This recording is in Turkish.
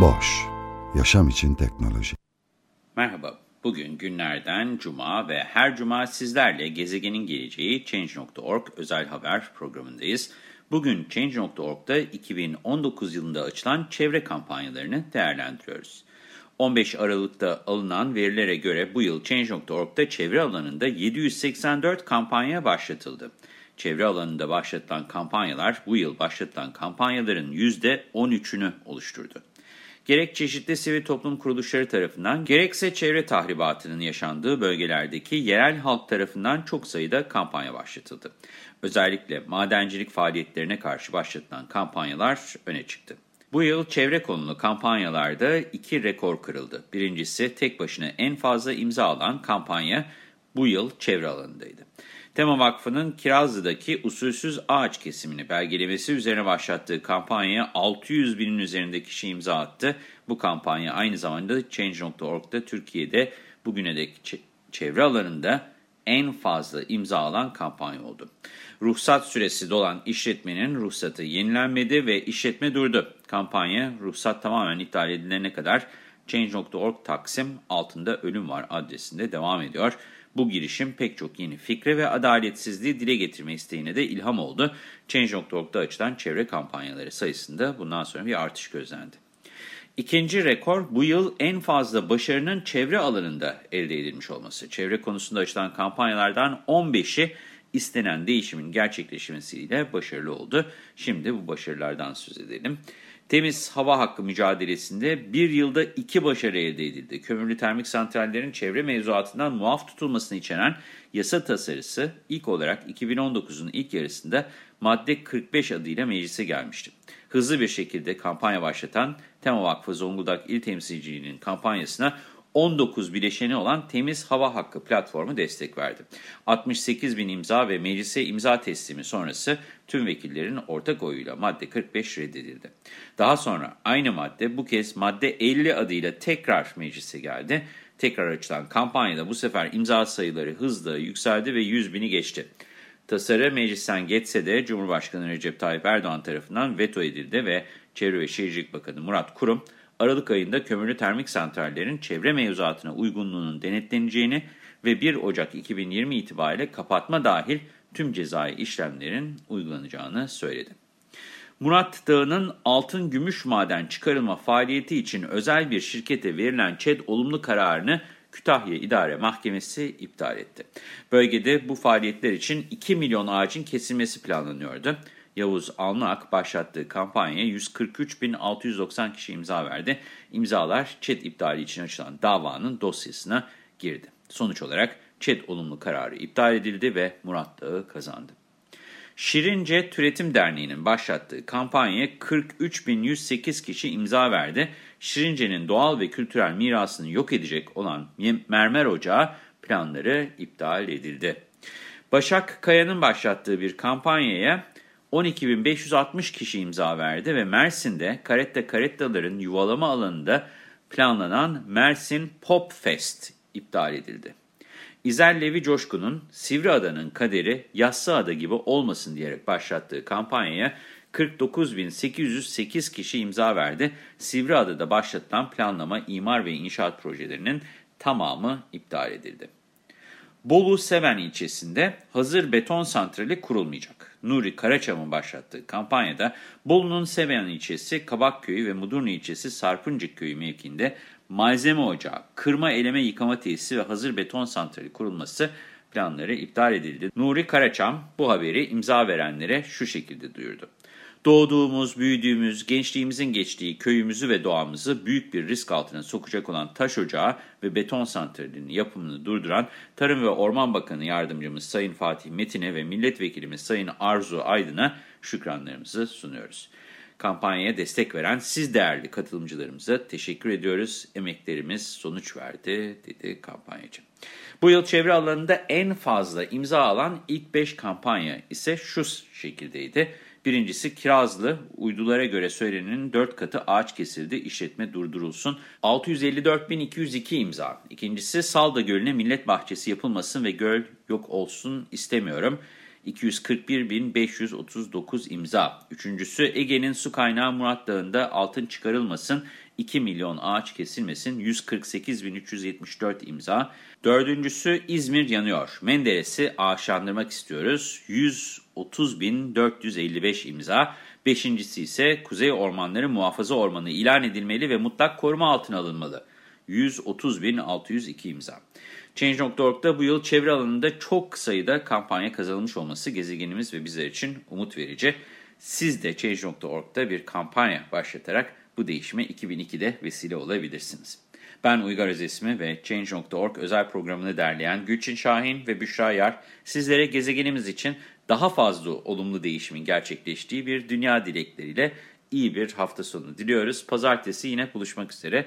Boş, yaşam için teknoloji. Merhaba, bugün günlerden cuma ve her cuma sizlerle Gezegenin Geleceği Change.org özel haber programındayız. Bugün Change.org'da 2019 yılında açılan çevre kampanyalarını değerlendiriyoruz. 15 Aralık'ta alınan verilere göre bu yıl Change.org'da çevre alanında 784 kampanya başlatıldı. Çevre alanında başlatılan kampanyalar bu yıl başlatılan kampanyaların %13'ünü oluşturdu. Gerek çeşitli sivil toplum kuruluşları tarafından gerekse çevre tahribatının yaşandığı bölgelerdeki yerel halk tarafından çok sayıda kampanya başlatıldı. Özellikle madencilik faaliyetlerine karşı başlatılan kampanyalar öne çıktı. Bu yıl çevre konulu kampanyalarda iki rekor kırıldı. Birincisi tek başına en fazla imza alan kampanya bu yıl çevre alanındaydı. Tema Vakfı'nın Kirazlı'daki usulsüz ağaç kesimini belgelemesi üzerine başlattığı kampanyaya 600 binin üzerinde kişi imza attı. Bu kampanya aynı zamanda Change.org'da Türkiye'de bugüne dek çevre alanında en fazla imza alan kampanya oldu. Ruhsat süresi dolan işletmenin ruhsatı yenilenmedi ve işletme durdu. Kampanya ruhsat tamamen iptal edilene kadar Change.org Taksim altında ölüm var adresinde devam ediyor. Bu girişim pek çok yeni fikre ve adaletsizliği dile getirme isteğine de ilham oldu. Change.org'da açılan çevre kampanyaları sayısında bundan sonra bir artış gözlendi. İkinci rekor bu yıl en fazla başarının çevre alanında elde edilmiş olması. Çevre konusunda açılan kampanyalardan 15'i istenen değişimin gerçekleşmesiyle başarılı oldu. Şimdi bu başarılardan söz edelim. Temiz hava hakkı mücadelesinde bir yılda iki başarı elde edildi. Kömürlü termik santrallerin çevre mevzuatından muaf tutulmasını içeren yasa tasarısı ilk olarak 2019'un ilk yarısında madde 45 adıyla meclise gelmişti. Hızlı bir şekilde kampanya başlatan Tema Vakfı Zonguldak İl Temsilciliği'nin kampanyasına 19 bileşeni olan Temiz Hava Hakkı platformu destek verdi. 68 bin imza ve meclise imza teslimi sonrası tüm vekillerin ortak oyuyla madde 45 reddedildi. Daha sonra aynı madde bu kez madde 50 adıyla tekrar meclise geldi. Tekrar açılan kampanyada bu sefer imza sayıları hızla yükseldi ve 100 bini geçti. Tasarı meclisten geçse de Cumhurbaşkanı Recep Tayyip Erdoğan tarafından veto edildi ve Çevre ve Şehircilik Bakanı Murat Kurum, Aralık ayında kömürlü termik santrallerin çevre mevzuatına uygunluğunun denetleneceğini ve 1 Ocak 2020 itibariyle kapatma dahil tüm cezai işlemlerin uygulanacağını söyledi. Murat Dağı'nın altın gümüş maden çıkarılma faaliyeti için özel bir şirkete verilen ÇED olumlu kararını Kütahya İdare Mahkemesi iptal etti. Bölgede bu faaliyetler için 2 milyon ağacın kesilmesi planlanıyordu. Yavuz Alnak başlattığı kampanyaya 143.690 kişi imza verdi. İmzalar ÇED iptali için açılan davanın dosyasına girdi. Sonuç olarak ÇED olumlu kararı iptal edildi ve Murat Dağı kazandı. Şirince Türetim Derneği'nin başlattığı kampanyaya 43.108 kişi imza verdi. Şirince'nin doğal ve kültürel mirasını yok edecek olan mermer ocağı planları iptal edildi. Başak Kaya'nın başlattığı bir kampanyaya 12.560 kişi imza verdi ve Mersin'de karetta karettaların yuvalama alanında planlanan Mersin Pop Fest iptal edildi. İzel Levi Coşkun'un Sivriada'nın kaderi Yassıada gibi olmasın diyerek başlattığı kampanyaya 49.808 kişi imza verdi. Sivriada'da başlatılan planlama, imar ve inşaat projelerinin tamamı iptal edildi. Bolu Seven ilçesinde hazır beton santrali kurulmayacak. Nuri Karaçam'ın başlattığı kampanyada Bolu'nun Seven ilçesi Kabakköy'ü ve Mudurnu ilçesi Sarpıncık köyü mevkinde malzeme ocağı, kırma eleme yıkama tesisi ve hazır beton santrali kurulması planları iptal edildi. Nuri Karaçam bu haberi imza verenlere şu şekilde duyurdu. Doğduğumuz, büyüdüğümüz, gençliğimizin geçtiği köyümüzü ve doğamızı büyük bir risk altına sokacak olan taş ocağı ve beton santralinin yapımını durduran Tarım ve Orman Bakanı Yardımcımız Sayın Fatih Metin'e ve Milletvekilimiz Sayın Arzu Aydın'a şükranlarımızı sunuyoruz. Kampanyaya destek veren siz değerli katılımcılarımıza teşekkür ediyoruz. Emeklerimiz sonuç verdi dedi kampanyacı. Bu yıl çevre alanında en fazla imza alan ilk 5 kampanya ise şu şekildeydi. Birincisi Kirazlı, uydulara göre söylenenin 4 katı ağaç kesildi, işletme durdurulsun. 654.202 imza. İkincisi Salda Gölü'ne millet bahçesi yapılmasın ve göl yok olsun istemiyorum. 241.539 imza. Üçüncüsü Ege'nin su kaynağı Murat Dağı'nda altın çıkarılmasın, 2 milyon ağaç kesilmesin, 148.374 imza. Dördüncüsü İzmir yanıyor. Menderes'i ağaçlandırmak istiyoruz, 130.455 imza. Beşincisi ise Kuzey Ormanları Muhafaza Ormanı ilan edilmeli ve mutlak koruma altına alınmalı. 130.602 imza. Change.org'da bu yıl çevre alanında çok sayıda kampanya kazanılmış olması gezegenimiz ve bizler için umut verici. Siz de Change.org'da bir kampanya başlatarak bu değişime 2002'de vesile olabilirsiniz. Ben Uygar Özesmi ve Change.org özel programını derleyen Gülçin Şahin ve Büşra Yar sizlere gezegenimiz için daha fazla olumlu değişimin gerçekleştiği bir dünya dilekleriyle iyi bir hafta sonu diliyoruz. Pazartesi yine buluşmak üzere.